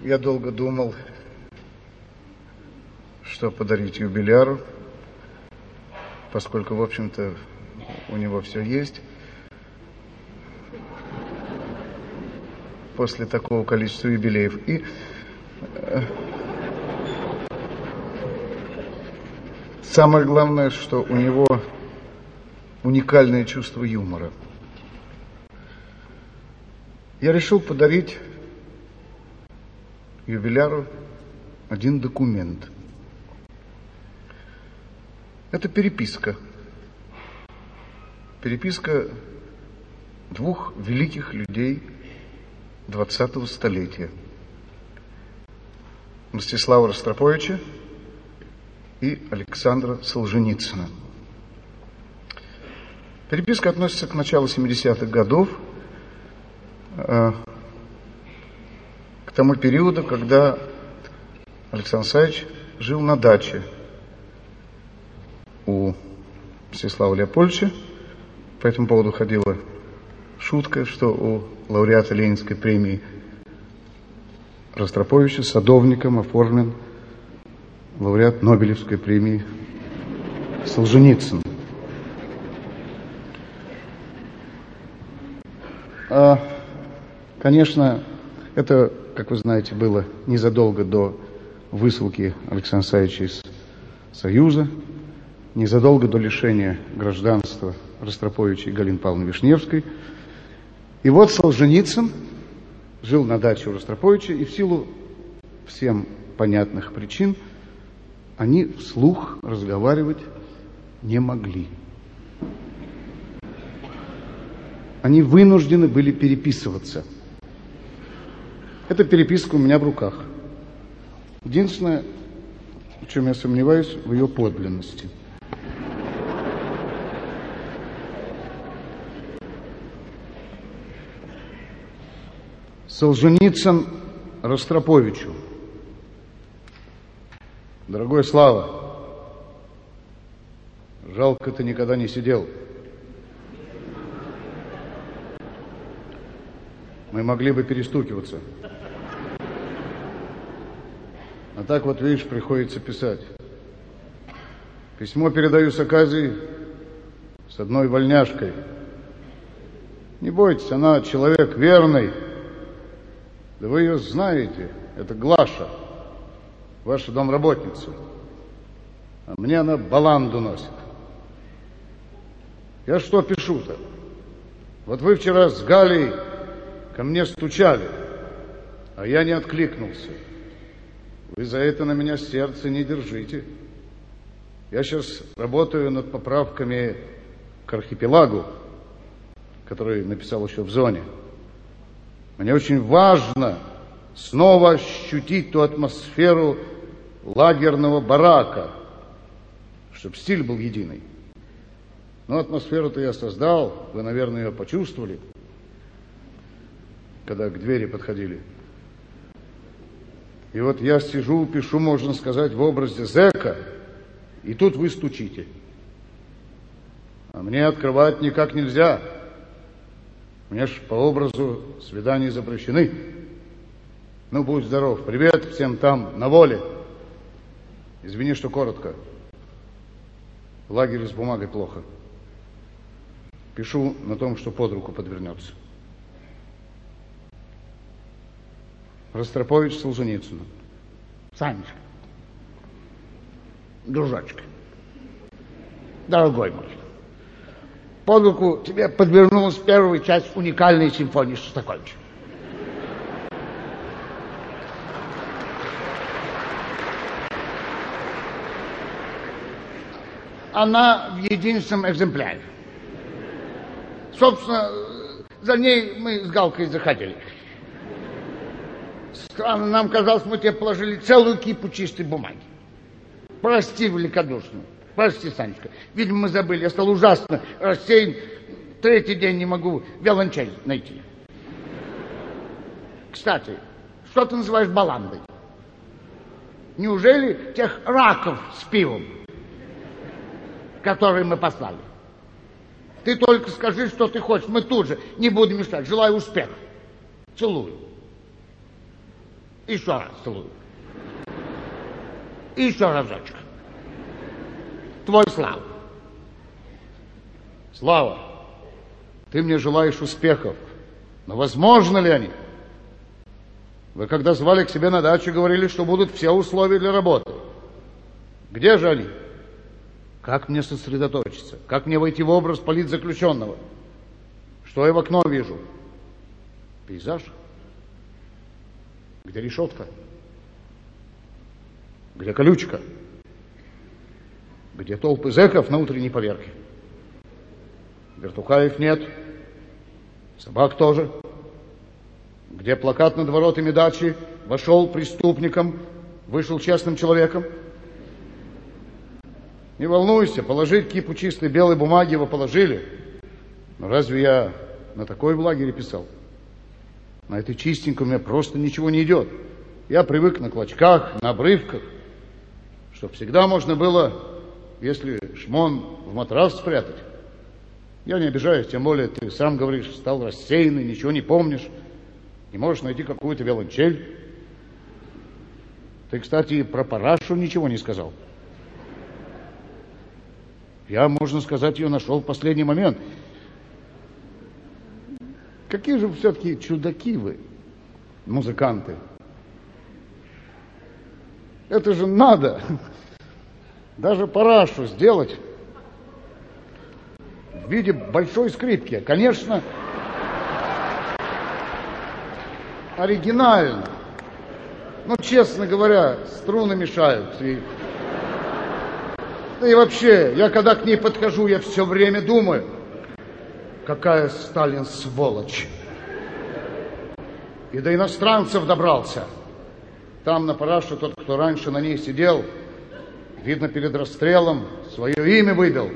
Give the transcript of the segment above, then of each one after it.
Я долго думал, что подарить юбиляру, поскольку, в общем-то, у него все есть. После такого количества юбилеев. И э, самое главное, что у него уникальное чувство юмора. Я решил подарить юбиляру один документ. Это переписка. Переписка двух великих людей 20-го столетия. Мстислава Ростроповича и Александра Солженицына. Переписка относится к началу 70-х годов, к тому периоду, когда Александр Саевич жил на даче у Мстислава Леопольдовича. По этому поводу ходила шутка, что у лауреата Ленинской премии Ростроповича садовником оформлен лауреат Нобелевской премии Солженицын. А, конечно, это, как вы знаете, было незадолго до высылки Александра Саевича из Союза, незадолго до лишения гражданства Ростроповича и Галины Павловны Вишневской. И вот Солженицын жил на даче у Ростроповича, и в силу всем понятных причин они вслух разговаривать не могли. Они вынуждены были переписываться. Эта переписка у меня в руках. Единственное, в чем я сомневаюсь, в ее подлинности – Солженицын Ростроповичу. Дорогой Слава, жалко ты никогда не сидел. Мы могли бы перестукиваться. А так вот, видишь, приходится писать. Письмо передаю с Аказией с одной вольняшкой. Не бойтесь, она человек верный, да вы ее знаете, это Глаша, ваша домработница. А мне она баланду носит. Я что пишу-то? Вот вы вчера с Галей ко мне стучали, а я не откликнулся. Вы за это на меня сердце не держите. Я сейчас работаю над поправками к архипелагу, который написал еще в зоне. Мне очень важно снова ощутить ту атмосферу лагерного барака, чтобы стиль был единый. Но атмосферу-то я создал, вы, наверное, ее почувствовали, когда к двери подходили. И вот я сижу, пишу, можно сказать, в образе зэка, и тут вы стучите. А мне открывать никак нельзя. Мне ж по образу свидания запрещены. Ну, будь здоров. Привет всем там, на воле. Извини, что коротко. В лагере с бумагой плохо. Пишу на том, что под руку подвернется. Ростропович Солженицыну. Санечка, дружочек, дорогой мой, под руку тебе подвернулась первая часть уникальной симфонии Шостаковича. Она в единственном экземпляре. Собственно, за ней мы с Галкой заходили. Странно, нам казалось, мы тебе положили целую кипу чистой бумаги. Прости великодушно. Прости, Санечка. Видимо, мы забыли. Я стал ужасно рассеян. Третий день не могу виолончель найти. Кстати, что ты называешь баландой? Неужели тех раков с пивом, которые мы послали? Ты только скажи, что ты хочешь. Мы тут же не будем мешать. Желаю успеха. Целую. Еще раз целую. Еще разочек. Твой Слава. Слава, ты мне желаешь успехов, но возможно ли они? Вы когда звали к себе на дачу, говорили, что будут все условия для работы. Где же они? Как мне сосредоточиться? Как мне войти в образ политзаключенного? Что я в окно вижу? Пейзаж? Где решетка? Где колючка? Где толпы зэков на утренней поверке? Вертухаев нет. Собак тоже. Где плакат над воротами дачи? Вошел преступником, вышел честным человеком. Не волнуйся, положить кипу чистой белой бумаги его положили. Но разве я на такой в лагере писал? На этой чистенькой у меня просто ничего не идет. Я привык на клочках, на обрывках, чтобы всегда можно было, если шмон в матрас спрятать. Я не обижаюсь, тем более ты сам говоришь, стал рассеянный, ничего не помнишь, не можешь найти какую-то виолончель. Ты, кстати, про парашу ничего не сказал. Я, можно сказать, ее нашел в последний момент. Какие же все-таки чудаки вы, музыканты. Это же надо. Даже парашу сделать в виде большой скрипки. Конечно, оригинально. Но, честно говоря, струны мешают. И да и вообще, я когда к ней подхожу, я все время думаю, какая Сталин сволочь. И до иностранцев добрался. Там на параше тот, кто раньше на ней сидел, видно, перед расстрелом свое имя выбил.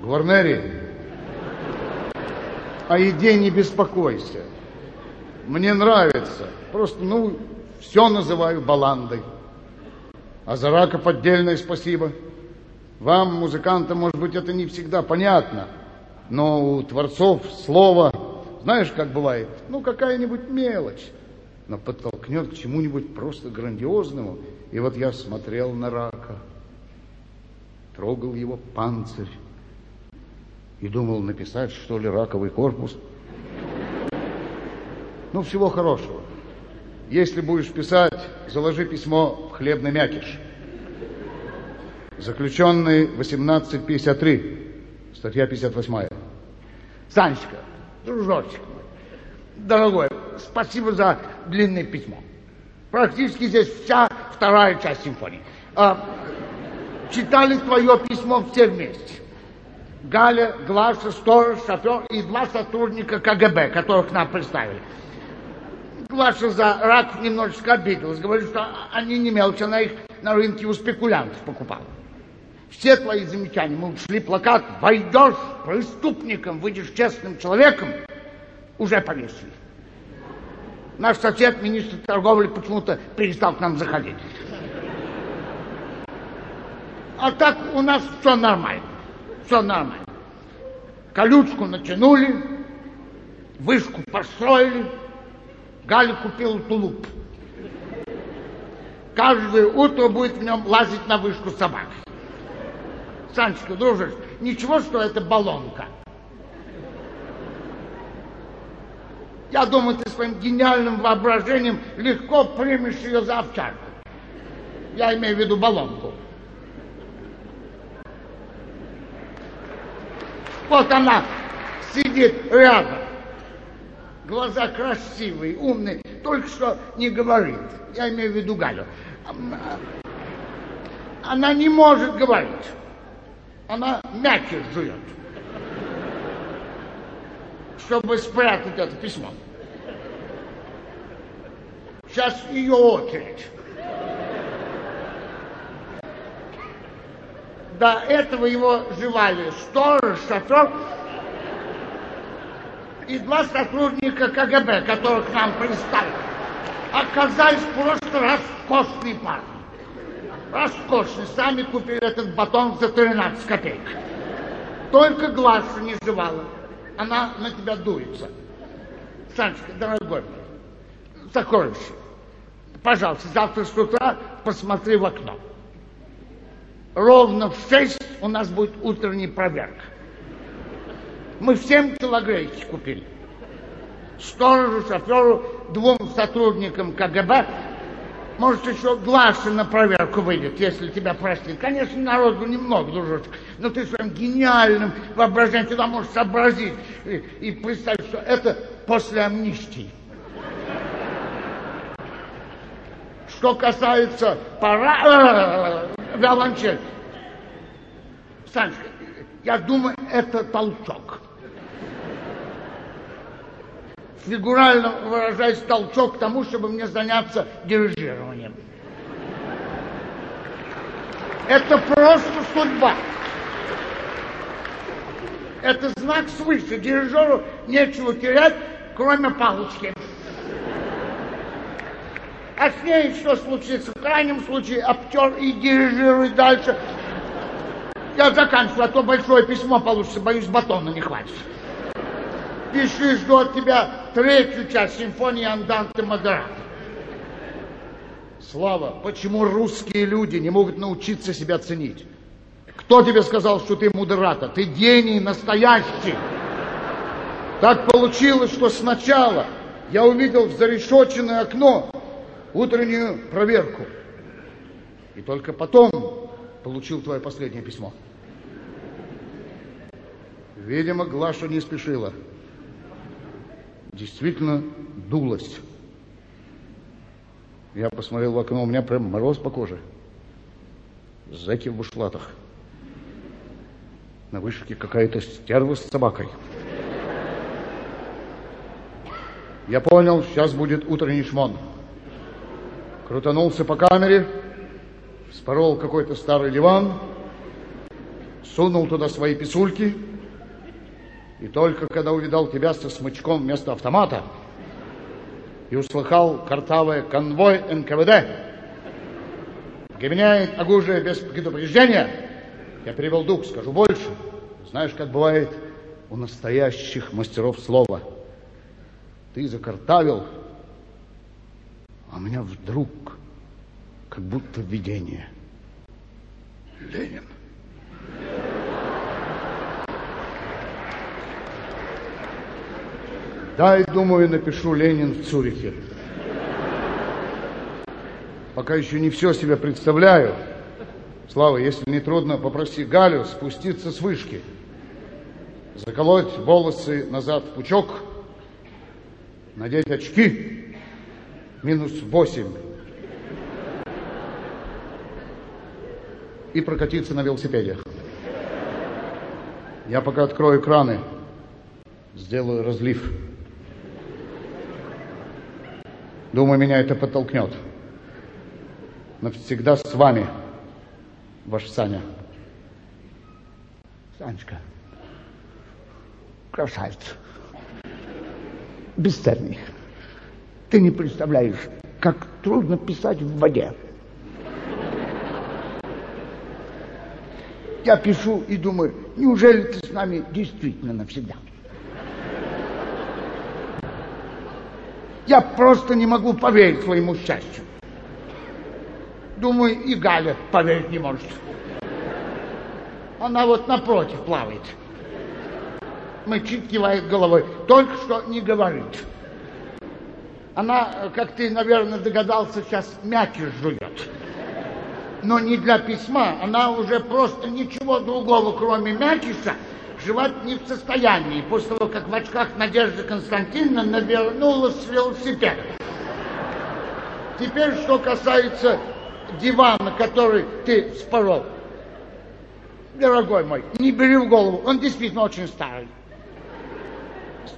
Гварнери. О еде не беспокойся. Мне нравится. Просто, ну, все называю баландой. А за раков отдельное спасибо. Вам, музыкантам, может быть, это не всегда понятно, но у творцов слово, знаешь, как бывает, ну, какая-нибудь мелочь, но подтолкнет к чему-нибудь просто грандиозному. И вот я смотрел на рака, трогал его панцирь и думал написать, что ли, раковый корпус. Ну, всего хорошего. Если будешь писать, заложи письмо в хлебный мякиш. Заключенный 1853, статья 58. Санечка, дружочек мой, дорогой, спасибо за длинное письмо. Практически здесь вся вторая часть симфонии. А, читали твое письмо все вместе. Галя, Глаша, сторож, шофер и два сотрудника КГБ, которых нам представили. Глаша за рак немножечко обиделась, говорит, что они не мелочи, она их на рынке у спекулянтов покупала все твои замечания. Мы ушли плакат «Войдешь преступником, выйдешь честным человеком», уже повесили. Наш сосед, министр торговли, почему-то перестал к нам заходить. А так у нас все нормально. Все нормально. Колючку натянули, вышку построили, Галя купила тулуп. Каждое утро будет в нем лазить на вышку собак. Санечка, дружишь, ничего, что это баллонка. Я думаю, ты своим гениальным воображением легко примешь ее за овчарку. Я имею в виду баллонку. Вот она сидит рядом. Глаза красивые, умные, только что не говорит. Я имею в виду Галю. Она не может говорить она мякиш жует, чтобы спрятать это письмо. Сейчас ее очередь. До этого его жевали сторож, шофер и два сотрудника КГБ, которых нам представили. Оказались просто роскошные парни. Роскошный. Сами купили этот батон за 13 копеек. Только Глаша не жевала. Она на тебя дуется. Санечка, дорогой мой, сокровище, Пожалуйста, завтра с утра посмотри в окно. Ровно в шесть у нас будет утренняя проверка. Мы всем телогрейки купили. Сторожу, шоферу, двум сотрудникам КГБ. Может, еще Глаша на проверку выйдет, если тебя простит. Конечно, народу немного, дружочек, но ты своим гениальным воображением туда можешь сообразить и, и представить, что это после амнистии. Что касается пора... Э, виолончель. Санечка, я думаю, это толчок. Фигурально выражаясь, толчок к тому, чтобы мне заняться дирижированием. Это просто судьба. Это знак свыше. Дирижеру нечего терять, кроме палочки. А с ней что случится? В крайнем случае обтер и дирижируй дальше. Я заканчиваю, а то большое письмо получится, боюсь, батона не хватит. Пиши, жду от тебя третью часть симфонии Анданте Модерата. Слава, почему русские люди не могут научиться себя ценить? Кто тебе сказал, что ты мудерата? Ты гений настоящий. Так получилось, что сначала я увидел в зарешоченное окно утреннюю проверку. И только потом получил твое последнее письмо. Видимо, Глаша не спешила. Действительно дулась. Я посмотрел в окно, у меня прям мороз по коже. Зэки в бушлатах. На вышке какая-то стерва с собакой. Я понял, сейчас будет утренний шмон крутанулся по камере, спорол какой-то старый диван, сунул туда свои писульки, и только когда увидал тебя со смычком вместо автомата и услыхал картавое конвой НКВД, гоняет оружие без предупреждения, я перевел дух, скажу больше. Знаешь, как бывает у настоящих мастеров слова. Ты закартавил, а у меня вдруг как будто видение. Ленин. Дай, думаю, напишу Ленин в Цюрихе. Пока еще не все себя представляю. Слава, если не трудно, попроси Галю спуститься с вышки, заколоть волосы назад в пучок, надеть очки, минус 8. И прокатиться на велосипеде. Я пока открою краны, сделаю разлив. Думаю, меня это подтолкнет. Навсегда с вами, ваш Саня. Санечка, красавец, бесценный. Ты не представляешь, как трудно писать в воде. Я пишу и думаю, неужели ты с нами действительно навсегда? Я просто не могу поверить своему счастью. Думаю, и Галя поверить не может. Она вот напротив плавает. Мычит, кивает головой. Только что не говорит. Она, как ты, наверное, догадался, сейчас мякиш жует. Но не для письма, она уже просто ничего другого, кроме мякиша, жевать не в состоянии, после того, как в очках Надежда Константиновна навернулась с велосипеда. Теперь, что касается дивана, который ты спорол. Дорогой мой, не бери в голову, он действительно очень старый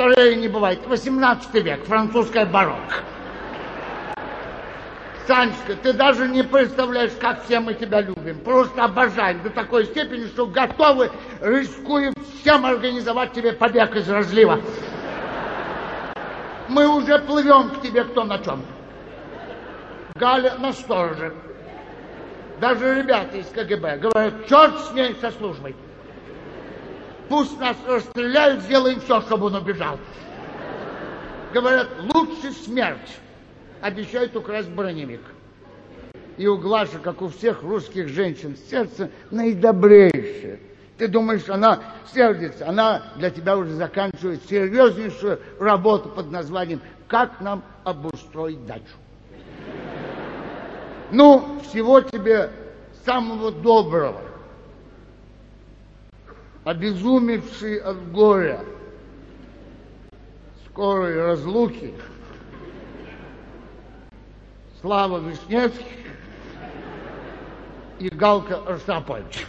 старее не бывает. 18 век, французская барокко. Санечка, ты даже не представляешь, как все мы тебя любим. Просто обожаем до такой степени, что готовы, рискуем всем организовать тебе побег из разлива. Мы уже плывем к тебе кто на чем. Галя на стороже. Даже ребята из КГБ говорят, черт с ней со службой. Пусть нас расстреляют, сделаем все, чтобы он убежал. Говорят, лучше смерть, обещают украсть броневик. И у Глаши, как у всех русских женщин, сердце наидобрейшее. Ты думаешь, она сердится, она для тебя уже заканчивает серьезнейшую работу под названием «Как нам обустроить дачу». Ну, всего тебе самого доброго. Обезумевший от горя, скорой разлуки, Слава Вишневский и Галка Арсапович.